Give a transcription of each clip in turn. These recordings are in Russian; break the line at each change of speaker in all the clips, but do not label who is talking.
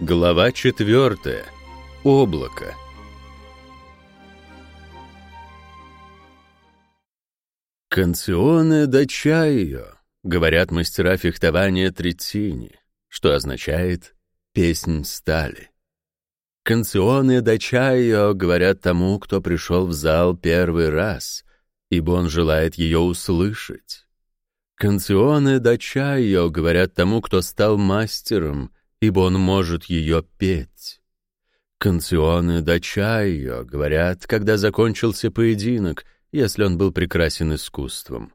Глава четвертая. Облако. «Канционе да чайо», — говорят мастера фехтования Трицини, что означает «песнь стали». «Канционе да чайо» говорят тому, кто пришел в зал первый раз, ибо он желает ее услышать. «Канционе да чайо» говорят тому, кто стал мастером, ибо он может ее петь. «Канционе да чайо» говорят, когда закончился поединок — если он был прекрасен искусством.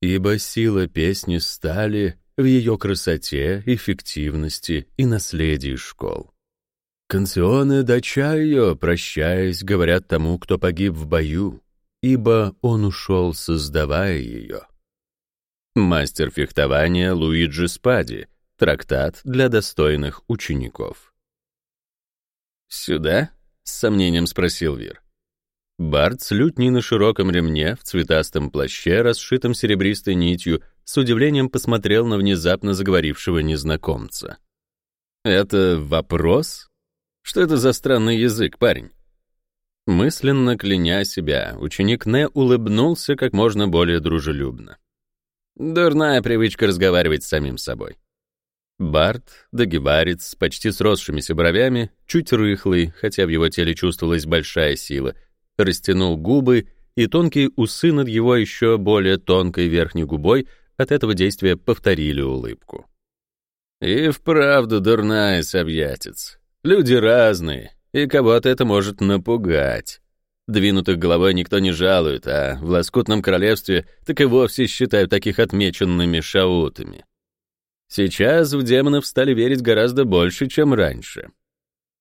Ибо сила песни стали в ее красоте, эффективности и наследии школ. Канционы Дачайо, прощаясь, говорят тому, кто погиб в бою, ибо он ушел, создавая ее. Мастер фехтования Луиджи Спади, трактат для достойных учеников. «Сюда?» — с сомнением спросил Вир. Барт с лютней на широком ремне, в цветастом плаще, расшитом серебристой нитью, с удивлением посмотрел на внезапно заговорившего незнакомца. «Это вопрос? Что это за странный язык, парень?» Мысленно кляня себя, ученик Не улыбнулся как можно более дружелюбно. Дурная привычка разговаривать с самим собой. Барт, догибарец, почти сросшимися бровями, чуть рыхлый, хотя в его теле чувствовалась большая сила — растянул губы, и тонкие усы над его еще более тонкой верхней губой от этого действия повторили улыбку. И вправду дурная собьятец. Люди разные, и кого-то это может напугать. Двинутых головой никто не жалует, а в лоскутном королевстве так и вовсе считают таких отмеченными шаутами. Сейчас в демонов стали верить гораздо больше, чем раньше.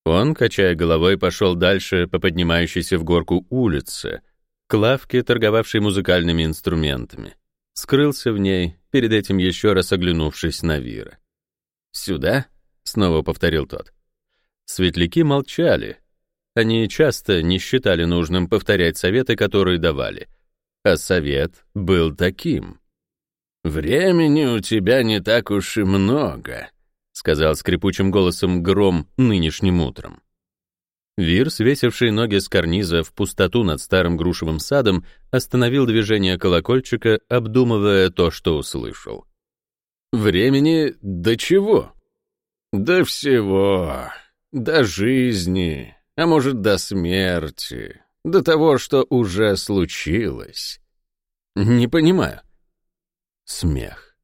Он, качая головой, пошел дальше по поднимающейся в горку улице, к лавке, торговавшей музыкальными инструментами. Скрылся в ней, перед этим еще раз оглянувшись на Вира. «Сюда?» — снова повторил тот. Светляки молчали. Они часто не считали нужным повторять советы, которые давали. А совет был таким. «Времени у тебя не так уж и много», сказал скрипучим голосом гром нынешним утром. Вир, свесивший ноги с карниза в пустоту над старым грушевым садом, остановил движение колокольчика, обдумывая то, что услышал. «Времени до чего?» «До всего. До жизни, а может, до смерти, до того, что уже случилось». «Не понимаю». Смех.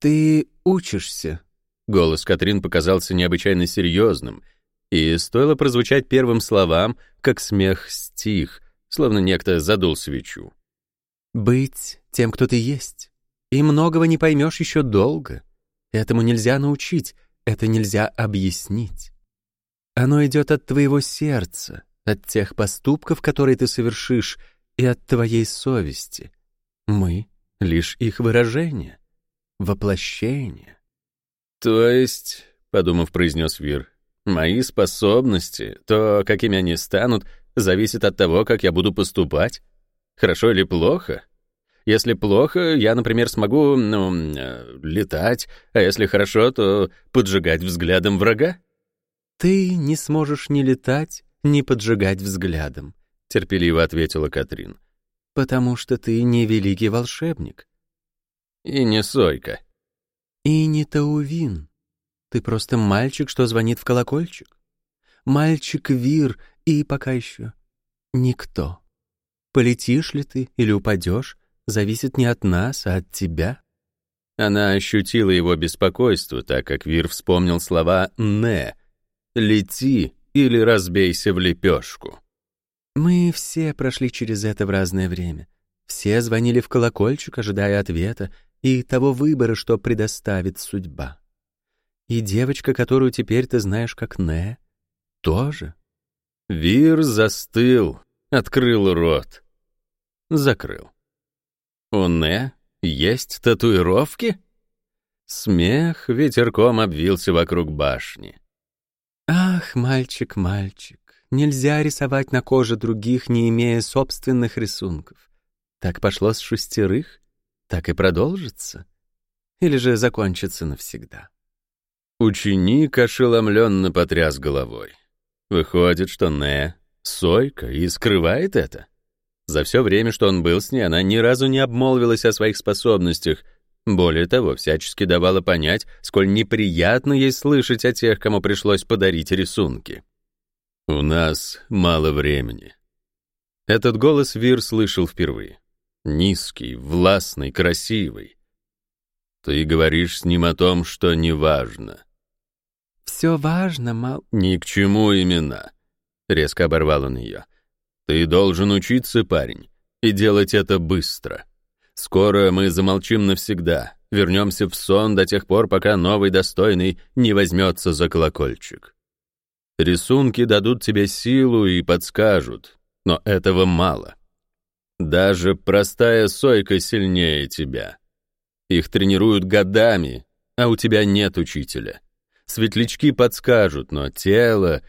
«Ты учишься?»
Голос Катрин показался необычайно серьезным, и стоило прозвучать первым словам, как смех стих, словно некто задул свечу.
«Быть тем, кто ты есть. И многого не поймешь еще долго. Этому нельзя научить, это нельзя объяснить. Оно идет от твоего сердца, от тех поступков, которые ты совершишь, и от твоей совести. Мы — лишь их выражение, воплощение.
«То есть», — подумав, произнес Вир, «мои способности, то, какими они станут, зависит от того, как я буду поступать? Хорошо или плохо? Если плохо, я, например, смогу, ну, э, летать, а если хорошо, то поджигать взглядом врага?»
«Ты не сможешь ни летать, ни поджигать взглядом», — терпеливо ответила Катрин. «Потому что ты не великий волшебник».
«И не Сойка»,
и не Таувин. Ты просто мальчик, что звонит в колокольчик. Мальчик Вир и пока еще никто. Полетишь ли ты или упадешь, зависит не от нас, а от тебя.
Она ощутила его беспокойство, так как Вир вспомнил слова «не» — «лети» или «разбейся в лепешку».
Мы все прошли через это в разное время. Все звонили в колокольчик, ожидая ответа, и того выбора, что предоставит судьба. И девочка, которую теперь ты знаешь как Не, тоже.
Вир застыл, открыл рот. Закрыл. У Не есть татуировки? Смех ветерком обвился вокруг башни.
Ах, мальчик, мальчик, нельзя рисовать на коже других, не имея собственных рисунков. Так пошло с шестерых, так и продолжится? Или же закончится навсегда?
Ученик ошеломленно потряс головой. Выходит, что Не — Сойка и скрывает это? За все время, что он был с ней, она ни разу не обмолвилась о своих способностях. Более того, всячески давала понять, сколь неприятно ей слышать о тех, кому пришлось подарить рисунки. «У нас мало времени». Этот голос Вир слышал впервые. Низкий, властный, красивый. Ты говоришь с ним о том, что не важно.
«Все важно, мал...»
«Ни к чему имена», — резко оборвал он ее. «Ты должен учиться, парень, и делать это быстро. Скоро мы замолчим навсегда, вернемся в сон до тех пор, пока новый достойный не возьмется за колокольчик. Рисунки дадут тебе силу и подскажут, но этого мало. Даже простая сойка сильнее тебя. Их тренируют годами, а у тебя нет учителя. Светлячки подскажут, но тело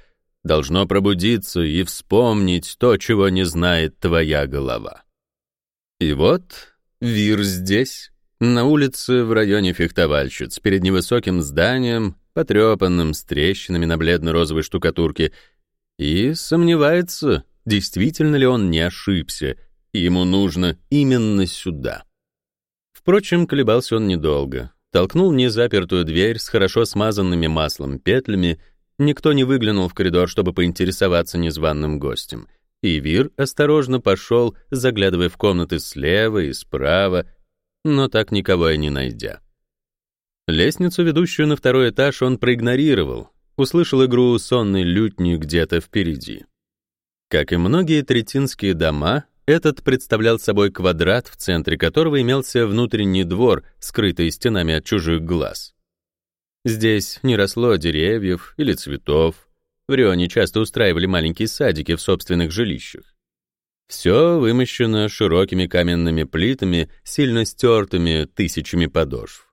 должно пробудиться и вспомнить то, чего не знает твоя голова. И вот Вир здесь, на улице в районе Фехтовальщиц, перед невысоким зданием, потрепанным, с трещинами на бледно-розовой штукатурке, и сомневается, действительно ли он не ошибся, ему нужно именно сюда. Впрочем, колебался он недолго. Толкнул незапертую дверь с хорошо смазанными маслом петлями, никто не выглянул в коридор, чтобы поинтересоваться незваным гостем. И Вир осторожно пошел, заглядывая в комнаты слева и справа, но так никого и не найдя. Лестницу, ведущую на второй этаж, он проигнорировал, услышал игру сонной лютни где-то впереди. Как и многие третинские дома, этот представлял собой квадрат, в центре которого имелся внутренний двор, скрытый стенами от чужих глаз. Здесь не росло деревьев или цветов. В Рионе часто устраивали маленькие садики в собственных жилищах. Все вымощено широкими каменными плитами, сильно стертыми тысячами подошв.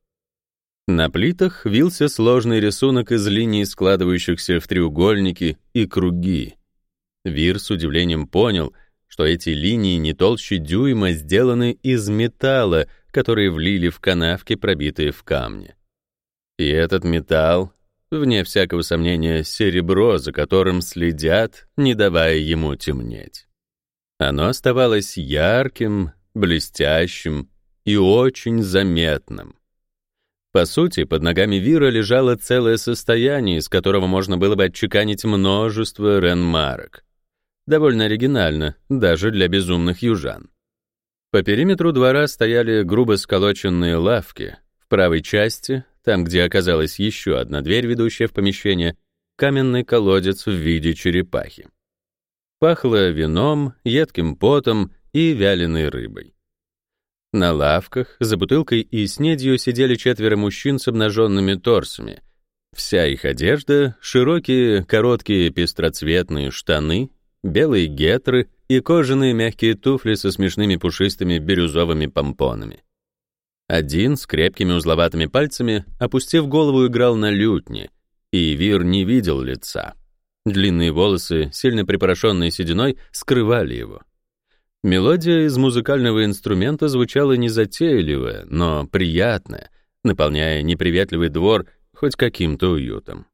На плитах вился сложный рисунок из линий, складывающихся в треугольники и круги. Вир с удивлением понял — что эти линии не толще дюйма сделаны из металла, который влили в канавки, пробитые в камне. И этот металл, вне всякого сомнения, серебро, за которым следят, не давая ему темнеть. Оно оставалось ярким, блестящим и очень заметным. По сути, под ногами Вира лежало целое состояние, из которого можно было бы отчеканить множество ренмарок. Довольно оригинально, даже для безумных южан. По периметру двора стояли грубо сколоченные лавки. В правой части, там, где оказалась еще одна дверь, ведущая в помещение, каменный колодец в виде черепахи. Пахло вином, едким потом и вяленой рыбой. На лавках за бутылкой и снедью сидели четверо мужчин с обнаженными торсами. Вся их одежда — широкие, короткие пестроцветные штаны белые гетры и кожаные мягкие туфли со смешными пушистыми бирюзовыми помпонами. Один с крепкими узловатыми пальцами, опустив голову, играл на лютне, и Вир не видел лица. Длинные волосы, сильно припорошенные сединой, скрывали его. Мелодия из музыкального инструмента звучала незатейливая, но приятная, наполняя неприветливый двор хоть каким-то уютом.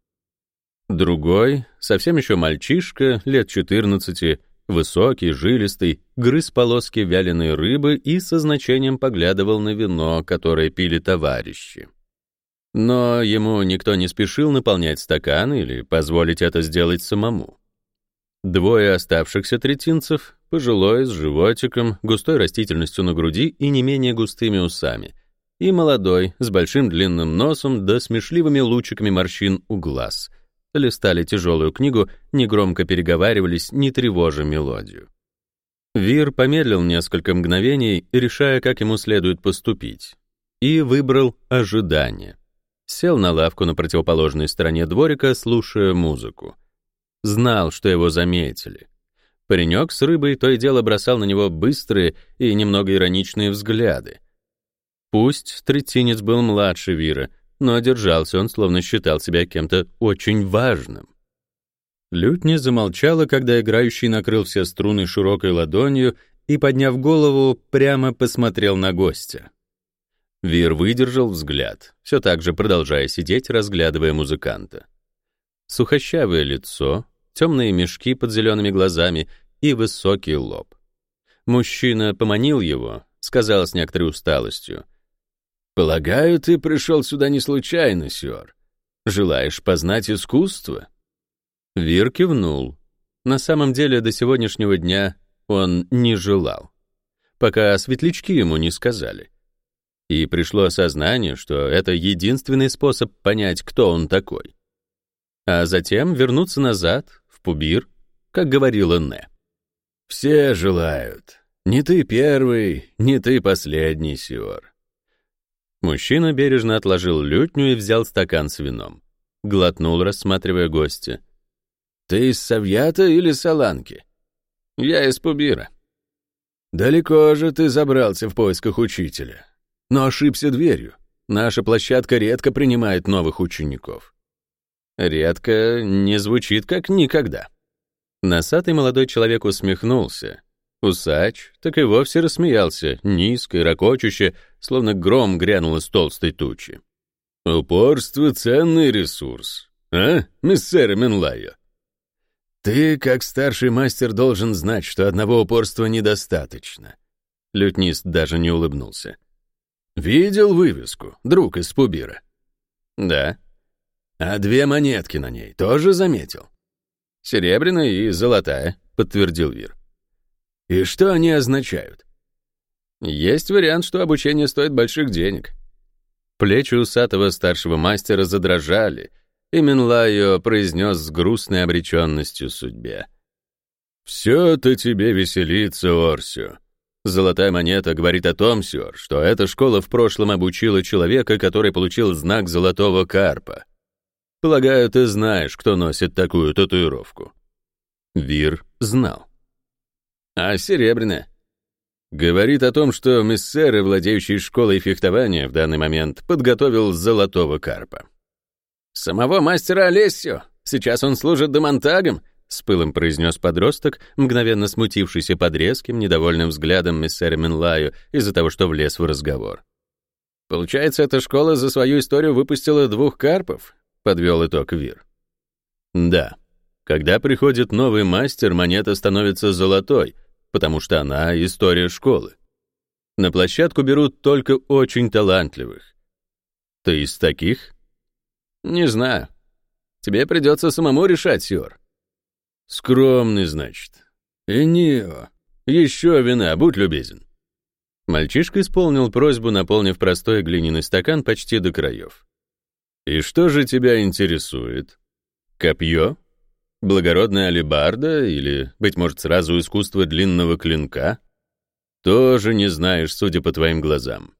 Другой, совсем еще мальчишка, лет 14, высокий, жилистый, грыз полоски вяленой рыбы и со значением поглядывал на вино, которое пили товарищи. Но ему никто не спешил наполнять стакан или позволить это сделать самому. Двое оставшихся третинцев, пожилой, с животиком, густой растительностью на груди и не менее густыми усами, и молодой, с большим длинным носом да смешливыми лучиками морщин у глаз — листали тяжелую книгу, негромко переговаривались, не тревожа мелодию. Вир помедлил несколько мгновений, решая, как ему следует поступить, и выбрал ожидание. Сел на лавку на противоположной стороне дворика, слушая музыку. Знал, что его заметили. Паренек с рыбой то и дело бросал на него быстрые и немного ироничные взгляды. Пусть третинец был младше Вира, но держался он, словно считал себя кем-то очень важным. Лютня замолчала, когда играющий накрыл все струны широкой ладонью и, подняв голову, прямо посмотрел на гостя. Вир выдержал взгляд, все так же продолжая сидеть, разглядывая музыканта. Сухощавое лицо, темные мешки под зелеными глазами и высокий лоб. Мужчина поманил его, сказал с некоторой усталостью. «Полагаю, ты пришел сюда не случайно, сёр. Желаешь познать искусство?» Вир кивнул. На самом деле, до сегодняшнего дня он не желал, пока светлячки ему не сказали. И пришло осознание, что это единственный способ понять, кто он такой. А затем вернуться назад, Пубир, как говорила Не. «Все желают. Не ты первый, не ты последний, Сиор». Мужчина бережно отложил лютню и взял стакан с вином. Глотнул, рассматривая гостя. «Ты из Савьята или Саланки?» «Я из Пубира». «Далеко же ты забрался в поисках учителя но ошибся дверью. Наша площадка редко принимает новых учеников. Редко не звучит как никогда. Носатый молодой человек усмехнулся. Усач так и вовсе рассмеялся, низко и ракочуще, словно гром грянул из толстой тучи. «Упорство — ценный ресурс, а, миссер Менлайо?» «Ты, как старший мастер, должен знать, что одного упорства недостаточно». Лютнист даже не улыбнулся. «Видел вывеску, друг из Пубира?» «Да». «А две монетки на ней тоже заметил?» «Серебряная и золотая», — подтвердил Вир. «И что они означают?» «Есть вариант, что обучение стоит больших денег». Плечи усатого старшего мастера задрожали, и Минлайо произнес с грустной обреченностью судьбе. «Все-то тебе веселится, Орсио. Золотая монета говорит о том, сёр, что эта школа в прошлом обучила человека, который получил знак золотого карпа. Полагаю, ты знаешь, кто носит такую татуировку. Вир знал. А серебряная? Говорит о том, что миссеры, владеющий школой фехтования, в данный момент подготовил золотого карпа. Самого мастера Олесио. Сейчас он служит демонтагом, с пылом произнес подросток, мгновенно смутившийся под резким, недовольным взглядом миссера Менлаю из-за того, что влез в разговор. «Получается, эта школа за свою историю выпустила двух карпов?» — подвел итог Вир. «Да. Когда приходит новый мастер, монета становится золотой, потому что она — история школы. На площадку берут только очень талантливых. Ты из таких?» «Не знаю. Тебе придется самому решать, Сиор. «Скромный, значит. Энио. Еще вина, будь любезен». Мальчишка исполнил просьбу, наполнив простой глиняный стакан почти до краев. «И что же тебя интересует? Копье? Благородная алебарда или, быть может, сразу искусство длинного клинка? Тоже не знаешь, судя по твоим глазам.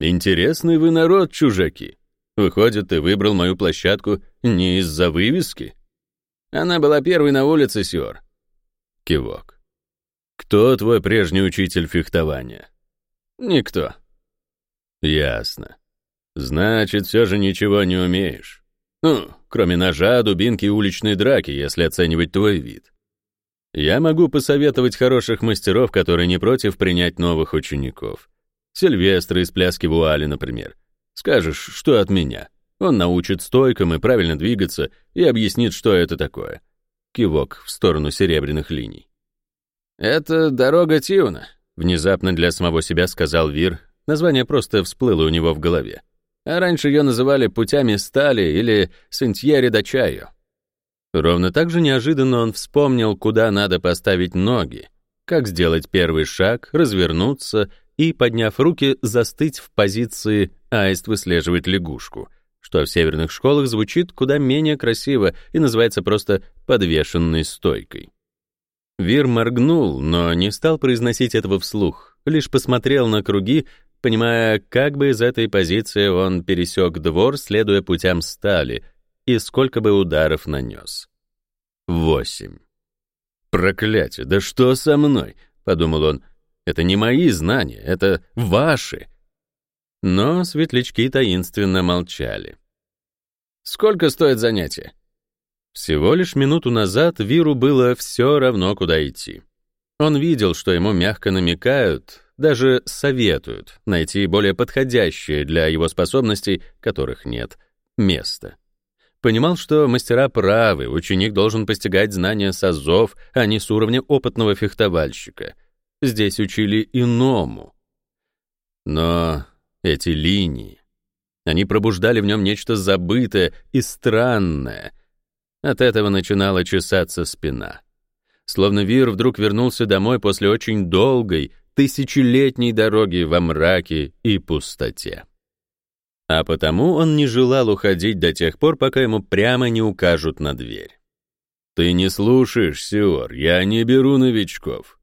Интересный вы народ, чужаки. Выходит, ты выбрал мою площадку не из-за вывески?» Она была первой на улице, Сиор. Кивок. Кто твой прежний учитель фехтования? Никто. Ясно. Значит, все же ничего не умеешь. Ну, кроме ножа, дубинки и уличной драки, если оценивать твой вид. Я могу посоветовать хороших мастеров, которые не против принять новых учеников. Сильвестра из пляски вуали, например. Скажешь, что от меня. Он научит стойкам и правильно двигаться и объяснит, что это такое. Кивок в сторону серебряных линий. «Это дорога Тиуна», — внезапно для самого себя сказал Вир. Название просто всплыло у него в голове. А раньше ее называли путями стали или Сентьери да Чайо. Ровно так же неожиданно он вспомнил, куда надо поставить ноги, как сделать первый шаг, развернуться и, подняв руки, застыть в позиции «аист выслеживает лягушку», что в северных школах звучит куда менее красиво и называется просто «подвешенной стойкой». Вир моргнул, но не стал произносить этого вслух, лишь посмотрел на круги, понимая, как бы из этой позиции он пересек двор, следуя путям стали, и сколько бы ударов нанес. Восемь. «Проклятие, да что со мной?» — подумал он. «Это не мои знания, это ваши. Но светлячки таинственно молчали. «Сколько стоит занятие?» Всего лишь минуту назад Виру было все равно, куда идти. Он видел, что ему мягко намекают, даже советуют найти более подходящее для его способностей, которых нет, место. Понимал, что мастера правы, ученик должен постигать знания с азов, а не с уровня опытного фехтовальщика. Здесь учили иному. Но эти линии, они пробуждали в нем нечто забытое и странное. От этого начинала чесаться спина. Словно Вир вдруг вернулся домой после очень долгой, тысячелетней дороги во мраке и пустоте. А потому он не желал уходить до тех пор, пока ему прямо не укажут на дверь. «Ты не слушаешь, Сиор, я не беру новичков».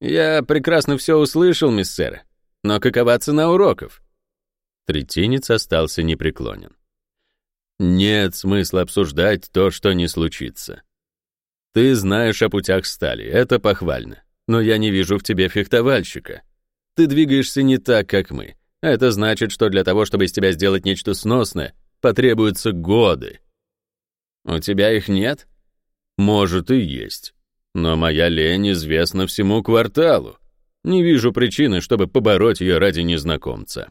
«Я прекрасно все услышал, миссер, но какова цена уроков?» Третинец остался непреклонен. «Нет смысла обсуждать то, что не случится. Ты знаешь о путях стали, это похвально но я не вижу в тебе фехтовальщика. Ты двигаешься не так, как мы. Это значит, что для того, чтобы из тебя сделать нечто сносное, потребуются годы. У тебя их нет? Может и есть. Но моя лень известна всему кварталу. Не вижу причины, чтобы побороть ее ради незнакомца.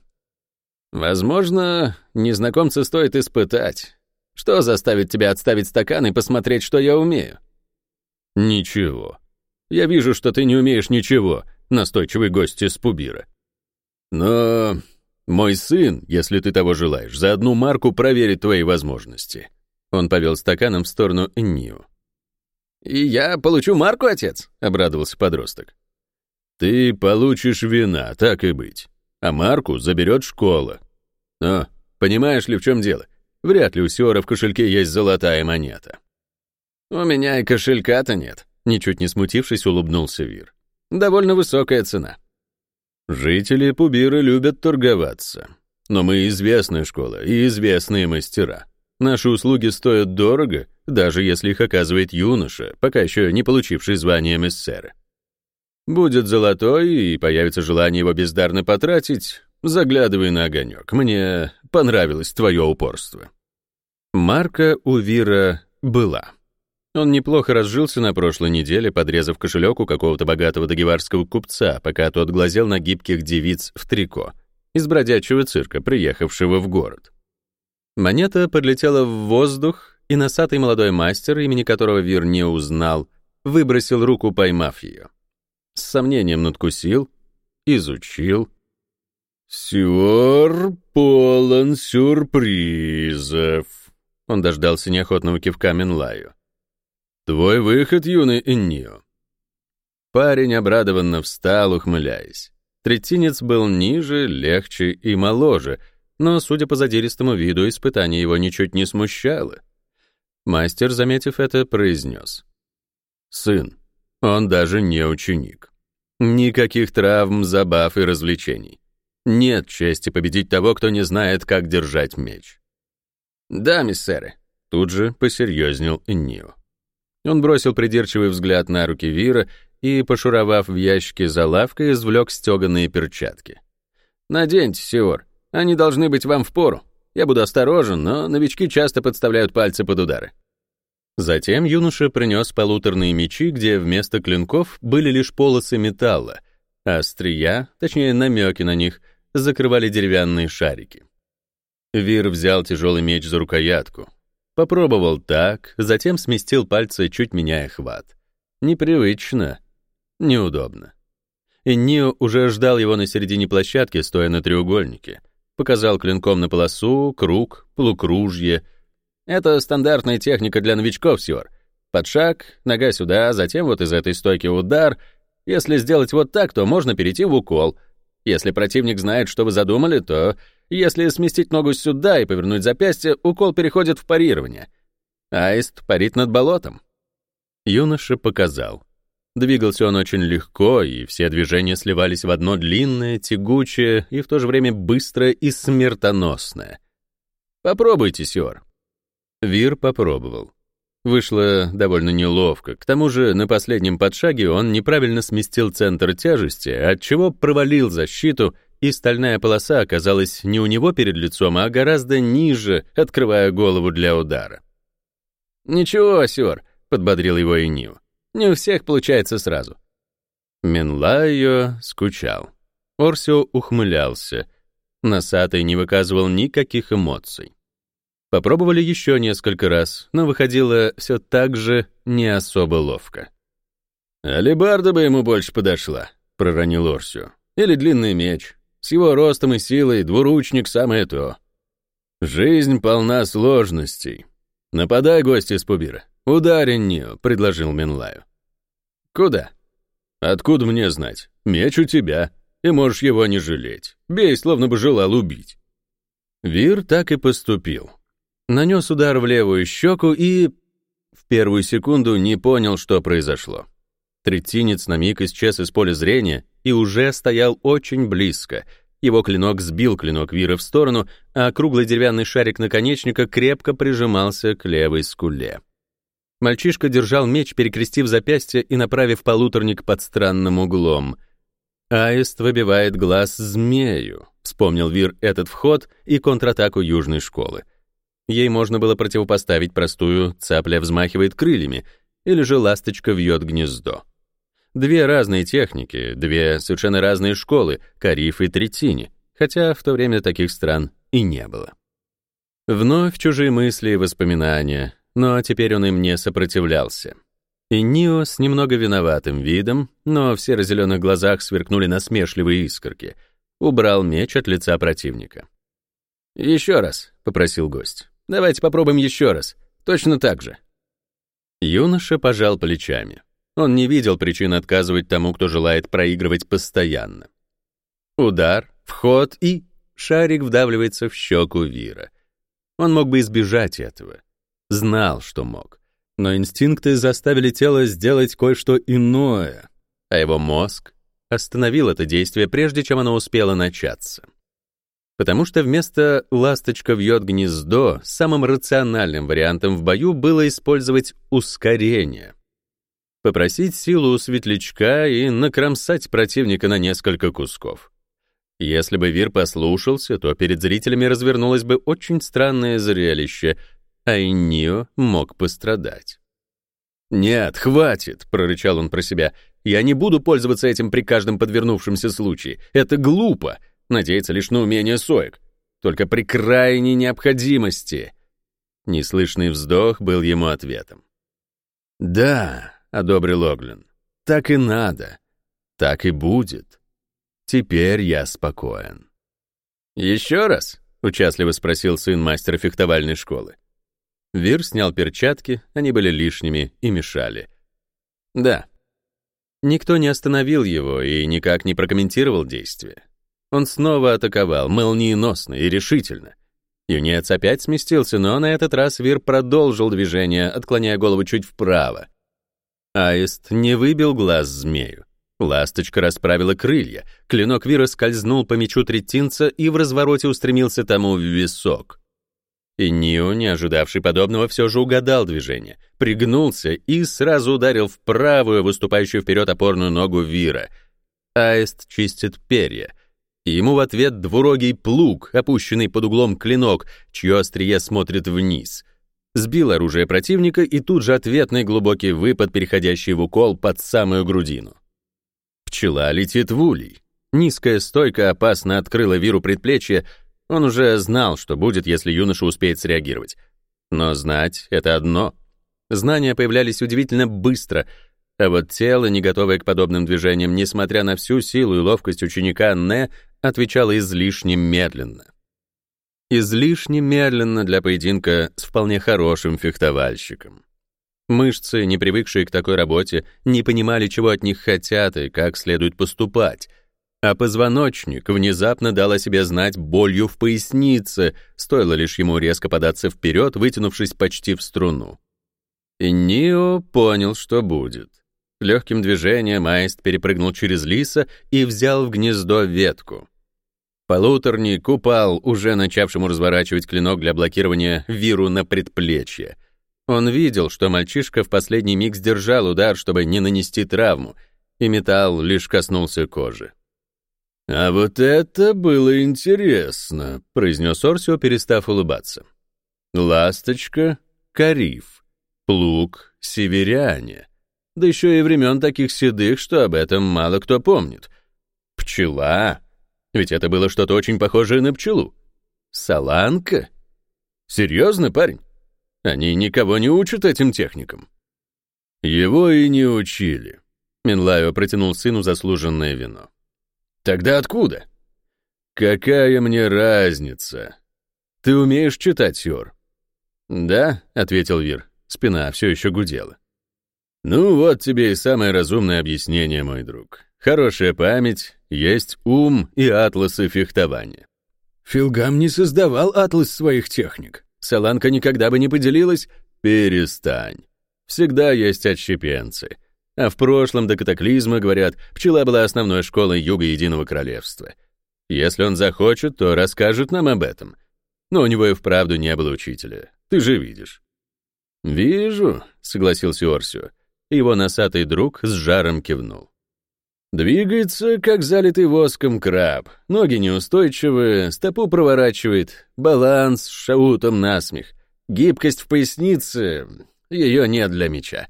Возможно, незнакомца стоит испытать. Что заставит тебя отставить стакан и посмотреть, что я умею? Ничего. Я вижу, что ты не умеешь ничего, настойчивый гость из Пубира. Но мой сын, если ты того желаешь, за одну марку проверит твои возможности. Он повел стаканом в сторону Нью. «И я получу марку, отец?» — обрадовался подросток. «Ты получишь вина, так и быть. А марку заберет школа. Но, понимаешь ли, в чем дело? Вряд ли у Сиора в кошельке есть золотая монета». «У меня и кошелька-то нет», Ничуть не смутившись, улыбнулся Вир. «Довольно высокая цена». «Жители Пубира любят торговаться. Но мы известная школа и известные мастера. Наши услуги стоят дорого, даже если их оказывает юноша, пока еще не получивший звание мессера. Будет золотой, и появится желание его бездарно потратить, заглядывай на огонек. Мне понравилось твое упорство». Марка у Вира была. Он неплохо разжился на прошлой неделе, подрезав кошелек у какого-то богатого дагеварского купца, пока тот глазел на гибких девиц в трико из бродячего цирка, приехавшего в город. Монета подлетела в воздух, и носатый молодой мастер, имени которого Вир не узнал, выбросил руку, поймав ее. С сомнением надкусил, изучил. «Сюр полон сюрпризов», — он дождался неохотного кивка Менлаю. «Твой выход, юный Иннио». Парень обрадованно встал, ухмыляясь. Третинец был ниже, легче и моложе, но, судя по задиристому виду, испытание его ничуть не смущало. Мастер, заметив это, произнес. «Сын, он даже не ученик. Никаких травм, забав и развлечений. Нет чести победить того, кто не знает, как держать меч». «Да, миссеры», — тут же посерьезнел Иннио. Он бросил придирчивый взгляд на руки Вира и, пошуровав в ящике за лавкой, извлек стеганые перчатки. «Наденьте, Сиор, они должны быть вам в пору. Я буду осторожен, но новички часто подставляют пальцы под удары». Затем юноша принес полуторные мечи, где вместо клинков были лишь полосы металла, а острия, точнее намеки на них, закрывали деревянные шарики. Вир взял тяжелый меч за рукоятку, Попробовал так, затем сместил пальцы, чуть меняя хват. Непривычно. Неудобно. И Нио уже ждал его на середине площадки, стоя на треугольнике. Показал клинком на полосу, круг, полукружье. Это стандартная техника для новичков, Сьор. Под шаг, нога сюда, затем вот из этой стойки удар. Если сделать вот так, то можно перейти в укол. Если противник знает, что вы задумали, то если сместить ногу сюда и повернуть запястье, укол переходит в парирование. Аист парит над болотом. Юноша показал. Двигался он очень легко, и все движения сливались в одно длинное, тягучее и в то же время быстрое и смертоносное. «Попробуйте, Сиор». Вир попробовал. Вышло довольно неловко. К тому же на последнем подшаге он неправильно сместил центр тяжести, отчего провалил защиту и стальная полоса оказалась не у него перед лицом, а гораздо ниже, открывая голову для удара. «Ничего, Сёр», — подбодрил его Инью. «Не у всех получается сразу. Менлайо скучал. Орсио ухмылялся. Носатый не выказывал никаких эмоций. Попробовали еще несколько раз, но выходило все так же не особо ловко. «Алибарда бы ему больше подошла», — проронил Орсио. «Или длинный меч. С его ростом и силой двуручник самое то. Жизнь полна сложностей. Нападай, гости из Пубира. Ударь Нио», — предложил Менлаю. «Куда?» «Откуда мне знать? Меч у тебя, и можешь его не жалеть. Бей, словно бы желал убить». Вир так и поступил. Нанес удар в левую щеку и... В первую секунду не понял, что произошло. Третинец на миг исчез из поля зрения и уже стоял очень близко. Его клинок сбил клинок Вира в сторону, а круглый деревянный шарик наконечника крепко прижимался к левой скуле. Мальчишка держал меч, перекрестив запястье и направив полуторник под странным углом. «Аист выбивает глаз змею», — вспомнил Вир этот вход и контратаку южной школы. Ей можно было противопоставить простую «цапля взмахивает крыльями» или же «ласточка вьет гнездо». Две разные техники, две совершенно разные школы, Кариф и Третини, хотя в то время таких стран и не было. Вновь чужие мысли и воспоминания, но теперь он им не сопротивлялся. И Нио с немного виноватым видом, но в серо-зеленых глазах сверкнули насмешливые искорки, убрал меч от лица противника. «Еще раз», — попросил гость. «Давайте попробуем еще раз. Точно так же». Юноша пожал плечами. Он не видел причин отказывать тому, кто желает проигрывать постоянно. Удар, вход и... Шарик вдавливается в щеку Вира. Он мог бы избежать этого. Знал, что мог. Но инстинкты заставили тело сделать кое-что иное, а его мозг остановил это действие, прежде чем оно успело начаться. Потому что вместо «ласточка вьет гнездо» самым рациональным вариантом в бою было использовать ускорение попросить силу у светлячка и накромсать противника на несколько кусков. Если бы Вир послушался, то перед зрителями развернулось бы очень странное зрелище, а Иннио мог пострадать. «Нет, хватит!» — прорычал он про себя. «Я не буду пользоваться этим при каждом подвернувшемся случае. Это глупо. Надеяться лишь на умение соек. Только при крайней необходимости». Неслышный вздох был ему ответом. «Да, одобрил Оглин. Так и надо. Так и будет. Теперь я спокоен. Еще раз? участливо спросил сын мастера фехтовальной школы. Вир снял перчатки, они были лишними и мешали. Да. Никто не остановил его и никак не прокомментировал действия. Он снова атаковал, молниеносно и решительно. Юнец опять сместился, но на этот раз Вир продолжил движение, отклоняя голову чуть вправо. Аист не выбил глаз змею. Ласточка расправила крылья, клинок Вира скользнул по мечу третинца и в развороте устремился тому в висок. И Нио, не ожидавший подобного, все же угадал движение, пригнулся и сразу ударил в правую, выступающую вперед опорную ногу Вира. Аист чистит перья. Ему в ответ двурогий плуг, опущенный под углом клинок, чье острие смотрит вниз — сбил оружие противника и тут же ответный глубокий выпад, переходящий в укол под самую грудину. Пчела летит в улей. Низкая стойка опасно открыла Виру предплечье, он уже знал, что будет, если юноша успеет среагировать. Но знать — это одно. Знания появлялись удивительно быстро, а вот тело, не готовое к подобным движениям, несмотря на всю силу и ловкость ученика Не, отвечало излишне медленно излишне медленно для поединка с вполне хорошим фехтовальщиком. Мышцы, не привыкшие к такой работе, не понимали, чего от них хотят и как следует поступать, а позвоночник внезапно дал о себе знать болью в пояснице, стоило лишь ему резко податься вперед, вытянувшись почти в струну. И Нио понял, что будет. Легким движением Аист перепрыгнул через лиса и взял в гнездо ветку — Полуторник упал, уже начавшему разворачивать клинок для блокирования виру на предплечье. Он видел, что мальчишка в последний миг сдержал удар, чтобы не нанести травму, и металл лишь коснулся кожи. «А вот это было интересно», — произнес Орсио, перестав улыбаться. «Ласточка, Кариф, плуг, северяне. Да еще и времен таких седых, что об этом мало кто помнит. Пчела. Ведь это было что-то очень похожее на пчелу. Саланка? Серьезно, парень? Они никого не учат этим техникам. Его и не учили. Минлайо протянул сыну заслуженное вино. Тогда откуда? Какая мне разница? Ты умеешь читать, Сьор? Да, ответил Вир. Спина все еще гудела. Ну вот тебе и самое разумное объяснение, мой друг. Хорошая память, есть ум и атласы фехтования. Филгам не создавал атлас своих техник. Саланка никогда бы не поделилась. Перестань. Всегда есть отщепенцы. А в прошлом до катаклизма, говорят, пчела была основной школой Юга Единого Королевства. Если он захочет, то расскажет нам об этом. Но у него и вправду не было учителя. Ты же видишь. «Вижу», — согласился Орсио. Его носатый друг с жаром кивнул. Двигается, как залитый воском краб. Ноги неустойчивые, стопу проворачивает. Баланс с шаутом насмех. Гибкость в пояснице. Ее нет для меча.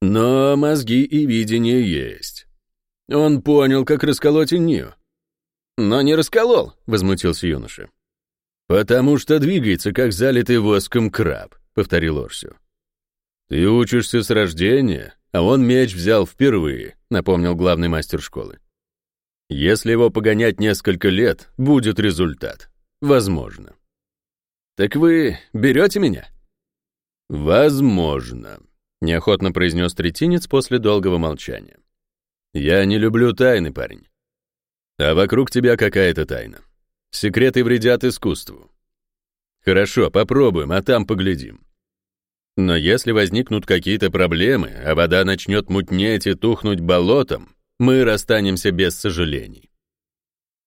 Но мозги и видение есть. Он понял, как расколоть Инью. «Но не расколол», — возмутился юноша. «Потому что двигается, как залитый воском краб», — повторил Орсио. «Ты учишься с рождения, а он меч взял впервые», — напомнил главный мастер школы. «Если его погонять несколько лет, будет результат. Возможно». «Так вы берете меня?» «Возможно», — неохотно произнес третинец после долгого молчания. «Я не люблю тайны, парень. А вокруг тебя какая-то тайна. Секреты вредят искусству. Хорошо, попробуем, а там поглядим. Но если возникнут какие-то проблемы, а вода начнет мутнеть и тухнуть болотом, мы расстанемся без сожалений.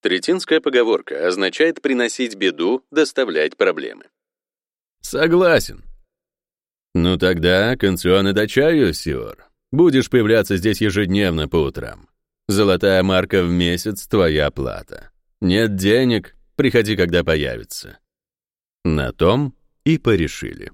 Третинская поговорка означает приносить беду, доставлять проблемы. Согласен. Ну тогда конционы до чаю, Сиор. Будешь появляться здесь ежедневно по утрам. Золотая марка в месяц — твоя плата. Нет денег — приходи, когда появится. На том и порешили.